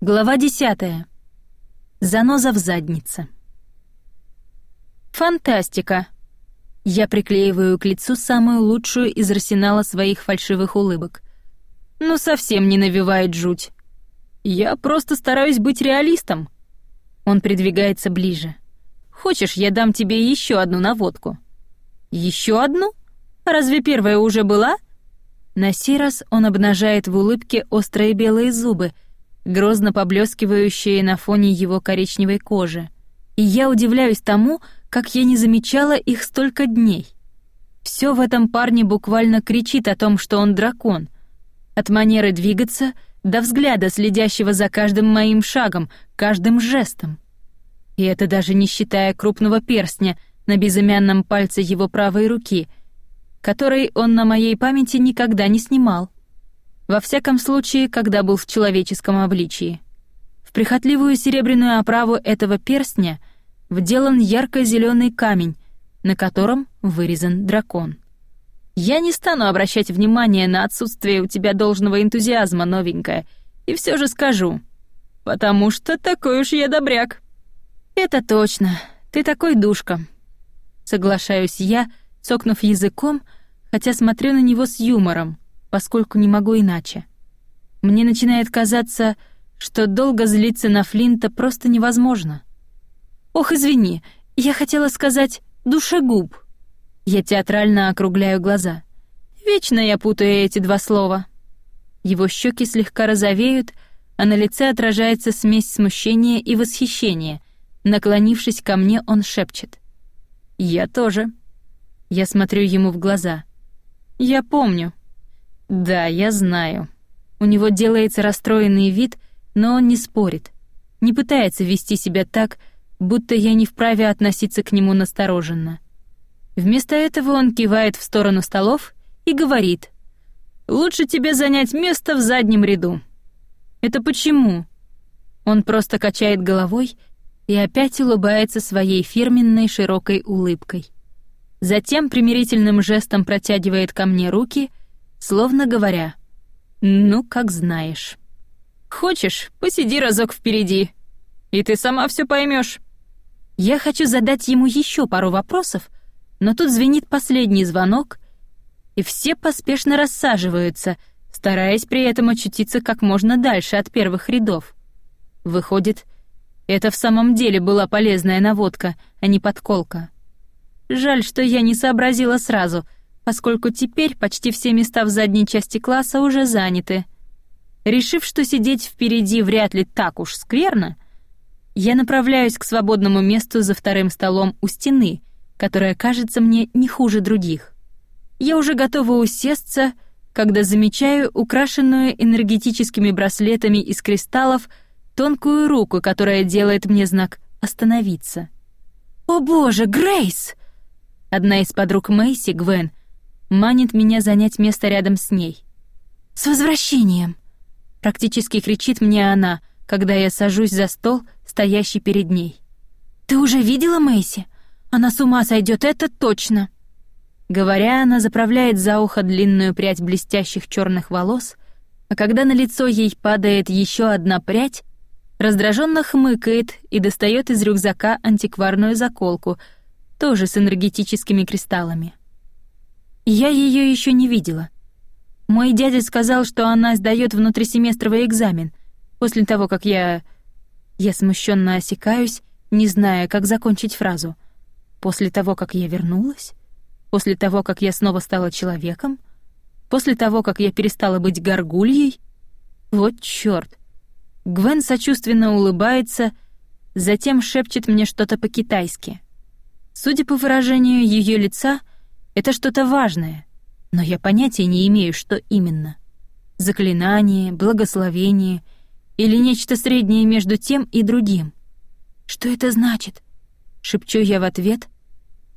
Глава десятая. Заноза в заднице. Фантастика. Я приклеиваю к лицу самую лучшую из арсенала своих фальшивых улыбок. Ну совсем не навевает жуть. Я просто стараюсь быть реалистом. Он придвигается ближе. Хочешь, я дам тебе еще одну наводку? Еще одну? Разве первая уже была? На сей раз он обнажает в улыбке острые белые зубы — грозно поблескивающие на фоне его коричневой кожи. И я удивляюсь тому, как я не замечала их столько дней. Все в этом парне буквально кричит о том, что он дракон. От манеры двигаться до взгляда, следящего за каждым моим шагом, каждым жестом. И это даже не считая крупного перстня на безымянном пальце его правой руки, который он на моей памяти никогда не снимал. Во всяком случае, когда был в человеческом обличии. В прихотливую серебряную оправу этого перстня вделан ярко-зеленый камень, на котором вырезан дракон. Я не стану обращать внимание на отсутствие у тебя должного энтузиазма, новенькая, и все же скажу. Потому что такой уж я добряк. Это точно. Ты такой душка. Соглашаюсь я, цокнув языком, хотя смотрю на него с юмором поскольку не могу иначе. Мне начинает казаться, что долго злиться на Флинта просто невозможно. Ох, извини, я хотела сказать душегуб. Я театрально округляю глаза. Вечно я путаю эти два слова. Его щеки слегка розовеют, а на лице отражается смесь смущения и восхищения. Наклонившись ко мне, он шепчет: "Я тоже". Я смотрю ему в глаза. "Я помню. «Да, я знаю». У него делается расстроенный вид, но он не спорит, не пытается вести себя так, будто я не вправе относиться к нему настороженно. Вместо этого он кивает в сторону столов и говорит, «Лучше тебе занять место в заднем ряду». «Это почему?» Он просто качает головой и опять улыбается своей фирменной широкой улыбкой. Затем примирительным жестом протягивает ко мне руки — словно говоря, «Ну, как знаешь». «Хочешь, посиди разок впереди, и ты сама все поймешь. Я хочу задать ему еще пару вопросов, но тут звенит последний звонок, и все поспешно рассаживаются, стараясь при этом очутиться как можно дальше от первых рядов. Выходит, это в самом деле была полезная наводка, а не подколка. Жаль, что я не сообразила сразу — поскольку теперь почти все места в задней части класса уже заняты. Решив, что сидеть впереди вряд ли так уж скверно, я направляюсь к свободному месту за вторым столом у стены, которая кажется мне не хуже других. Я уже готова усесться, когда замечаю украшенную энергетическими браслетами из кристаллов тонкую руку, которая делает мне знак «Остановиться». «О боже, Грейс!» Одна из подруг Мэйси, Гвен, манит меня занять место рядом с ней. «С возвращением!» — практически кричит мне она, когда я сажусь за стол, стоящий перед ней. «Ты уже видела Мэйси? Она с ума сойдет, это точно!» Говоря, она заправляет за ухо длинную прядь блестящих черных волос, а когда на лицо ей падает еще одна прядь, раздраженно хмыкает и достает из рюкзака антикварную заколку, тоже с энергетическими кристаллами. Я ее еще не видела. Мой дядя сказал, что она сдает внутрисеместровый экзамен. После того, как я... Я смущенно осекаюсь, не зная, как закончить фразу. После того, как я вернулась? После того, как я снова стала человеком? После того, как я перестала быть горгульей? Вот чёрт. Гвен сочувственно улыбается, затем шепчет мне что-то по-китайски. Судя по выражению ее лица, это что-то важное, но я понятия не имею, что именно. Заклинание, благословение или нечто среднее между тем и другим. Что это значит? Шепчу я в ответ,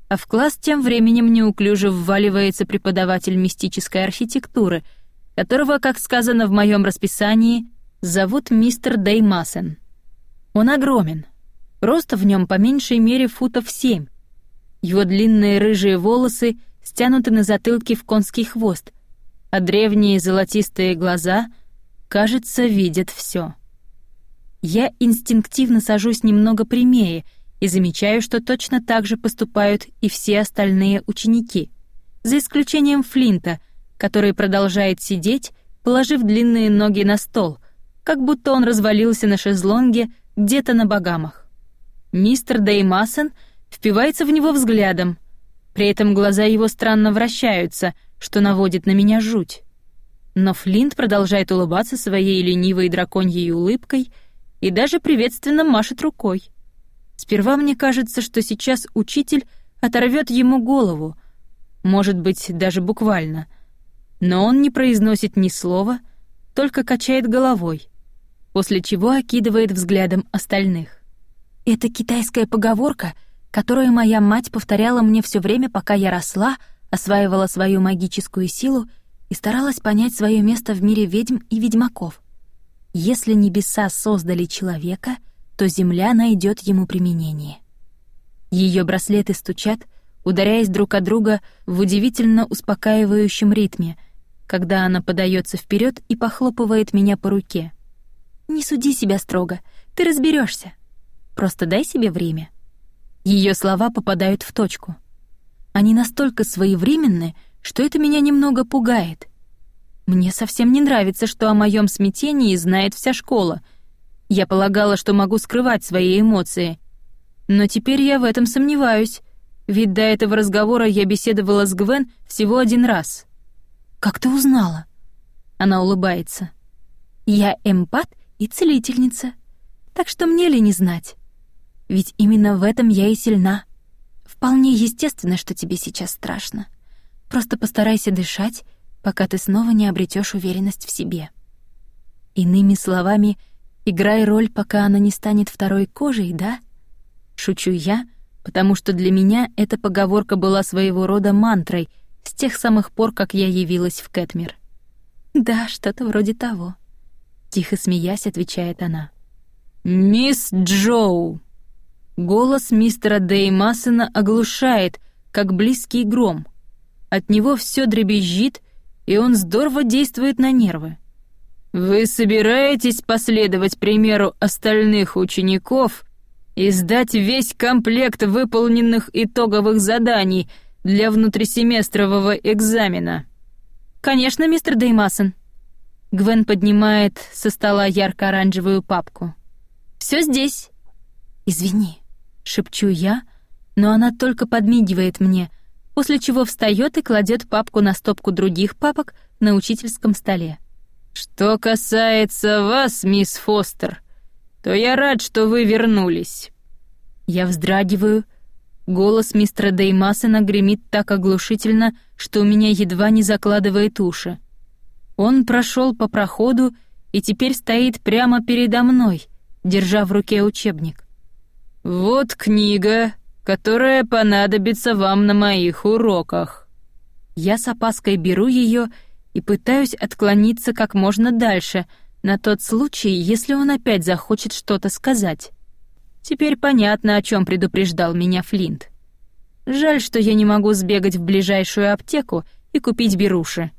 а в класс тем временем неуклюже вваливается преподаватель мистической архитектуры, которого, как сказано в моем расписании, зовут мистер Деймасен. Он огромен. Рост в нем по меньшей мере футов семь. Его длинные рыжие волосы — стянуты на затылке в конский хвост, а древние золотистые глаза, кажется, видят все. Я инстинктивно сажусь немного прямее и замечаю, что точно так же поступают и все остальные ученики, за исключением Флинта, который продолжает сидеть, положив длинные ноги на стол, как будто он развалился на шезлонге где-то на Багамах. Мистер Деймасен впивается в него взглядом, при этом глаза его странно вращаются, что наводит на меня жуть. Но Флинт продолжает улыбаться своей ленивой драконьей улыбкой и даже приветственно машет рукой. Сперва мне кажется, что сейчас учитель оторвет ему голову, может быть, даже буквально. Но он не произносит ни слова, только качает головой, после чего окидывает взглядом остальных. Это китайская поговорка, которую моя мать повторяла мне все время, пока я росла, осваивала свою магическую силу и старалась понять свое место в мире ведьм и ведьмаков. Если небеса создали человека, то земля найдет ему применение. Ее браслеты стучат, ударяясь друг о друга в удивительно успокаивающем ритме, когда она подается вперед и похлопывает меня по руке. «Не суди себя строго, ты разберешься. Просто дай себе время». Ее слова попадают в точку. Они настолько своевременны, что это меня немного пугает. Мне совсем не нравится, что о моем смятении знает вся школа. Я полагала, что могу скрывать свои эмоции. Но теперь я в этом сомневаюсь, ведь до этого разговора я беседовала с Гвен всего один раз. «Как ты узнала?» Она улыбается. «Я эмпат и целительница, так что мне ли не знать? Ведь именно в этом я и сильна. Вполне естественно, что тебе сейчас страшно. Просто постарайся дышать, пока ты снова не обретешь уверенность в себе. Иными словами, играй роль, пока она не станет второй кожей, да? Шучу я, потому что для меня эта поговорка была своего рода мантрой с тех самых пор, как я явилась в Кэтмир. Да, что-то вроде того. Тихо смеясь, отвечает она. «Мисс Джоу!» Голос мистера Деймасона оглушает, как близкий гром. От него все дребезжит, и он здорово действует на нервы. «Вы собираетесь последовать примеру остальных учеников и сдать весь комплект выполненных итоговых заданий для внутрисеместрового экзамена?» «Конечно, мистер Деймасон». Гвен поднимает со стола ярко-оранжевую папку. «Все здесь». «Извини», — шепчу я, но она только подмигивает мне — после чего встает и кладет папку на стопку других папок на учительском столе. «Что касается вас, мисс Фостер, то я рад, что вы вернулись». Я вздрагиваю. Голос мистера Деймасона гремит так оглушительно, что у меня едва не закладывает уши. Он прошел по проходу и теперь стоит прямо передо мной, держа в руке учебник. «Вот книга, которая понадобится вам на моих уроках». Я с опаской беру ее и пытаюсь отклониться как можно дальше, на тот случай, если он опять захочет что-то сказать. Теперь понятно, о чем предупреждал меня Флинт. Жаль, что я не могу сбегать в ближайшую аптеку и купить беруши.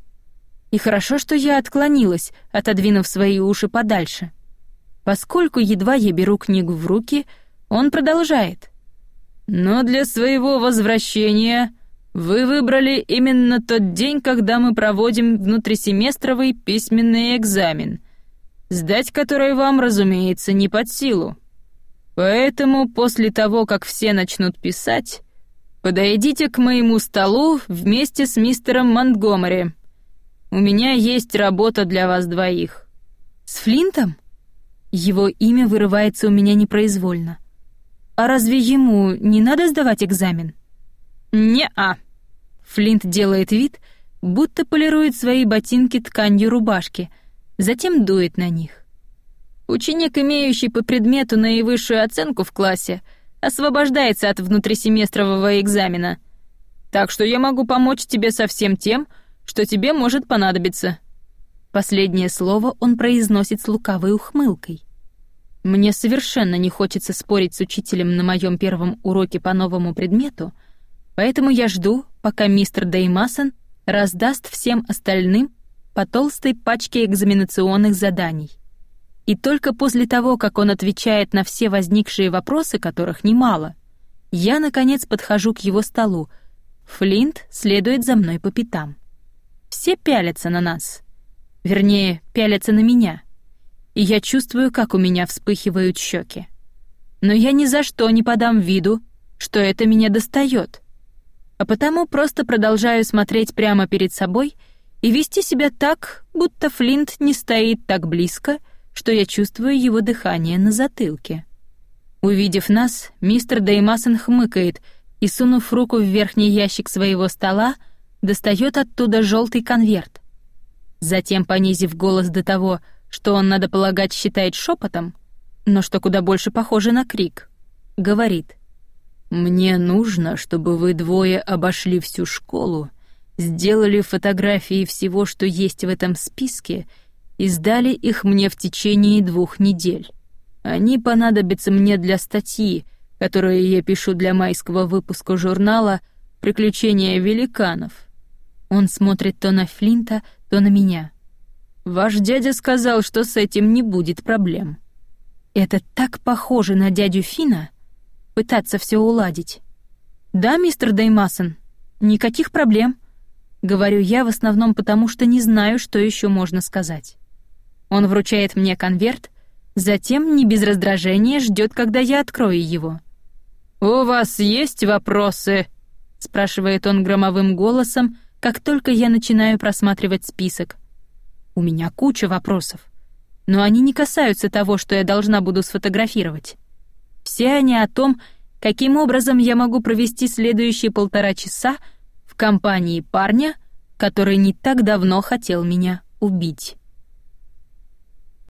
И хорошо, что я отклонилась, отодвинув свои уши подальше. Поскольку едва я беру книгу в руки, он продолжает. Но для своего возвращения вы выбрали именно тот день, когда мы проводим внутрисеместровый письменный экзамен, сдать который вам, разумеется, не под силу. Поэтому после того, как все начнут писать, подойдите к моему столу вместе с мистером Монтгомери. У меня есть работа для вас двоих. С Флинтом? Его имя вырывается у меня непроизвольно. А разве ему не надо сдавать экзамен? Не-а. Флинт делает вид, будто полирует свои ботинки тканью рубашки, затем дует на них. Ученик, имеющий по предмету наивысшую оценку в классе, освобождается от внутрисеместрового экзамена. Так что я могу помочь тебе со всем тем, что тебе может понадобиться. Последнее слово он произносит с лукавой ухмылкой. Мне совершенно не хочется спорить с учителем на моем первом уроке по новому предмету, поэтому я жду, пока мистер Деймасон раздаст всем остальным по толстой пачке экзаменационных заданий. И только после того, как он отвечает на все возникшие вопросы, которых немало, я, наконец, подхожу к его столу. Флинт следует за мной по пятам. Все пялятся на нас. Вернее, пялятся на меня. И я чувствую, как у меня вспыхивают щеки. Но я ни за что не подам виду, что это меня достает. А потому просто продолжаю смотреть прямо перед собой и вести себя так, будто Флинт не стоит так близко, что я чувствую его дыхание на затылке. Увидев нас, мистер Деймасон хмыкает и, сунув руку в верхний ящик своего стола, достает оттуда желтый конверт. Затем, понизив голос до того, что он, надо полагать, считает шепотом, но что куда больше похоже на крик, говорит. «Мне нужно, чтобы вы двое обошли всю школу, сделали фотографии всего, что есть в этом списке, и сдали их мне в течение двух недель. Они понадобятся мне для статьи, которую я пишу для майского выпуска журнала «Приключения великанов». Он смотрит то на Флинта, то на меня. «Ваш дядя сказал, что с этим не будет проблем». Это так похоже на дядю Фина пытаться все уладить. «Да, мистер Деймасон, никаких проблем», — говорю я в основном потому, что не знаю, что еще можно сказать. Он вручает мне конверт, Затем, не без раздражения, ждет, когда я открою его. «У вас есть вопросы?» — спрашивает он громовым голосом, как только я начинаю просматривать список. У меня куча вопросов, но они не касаются того, что я должна буду сфотографировать. Все они о том, каким образом я могу провести следующие полтора часа в компании парня, который не так давно хотел меня убить.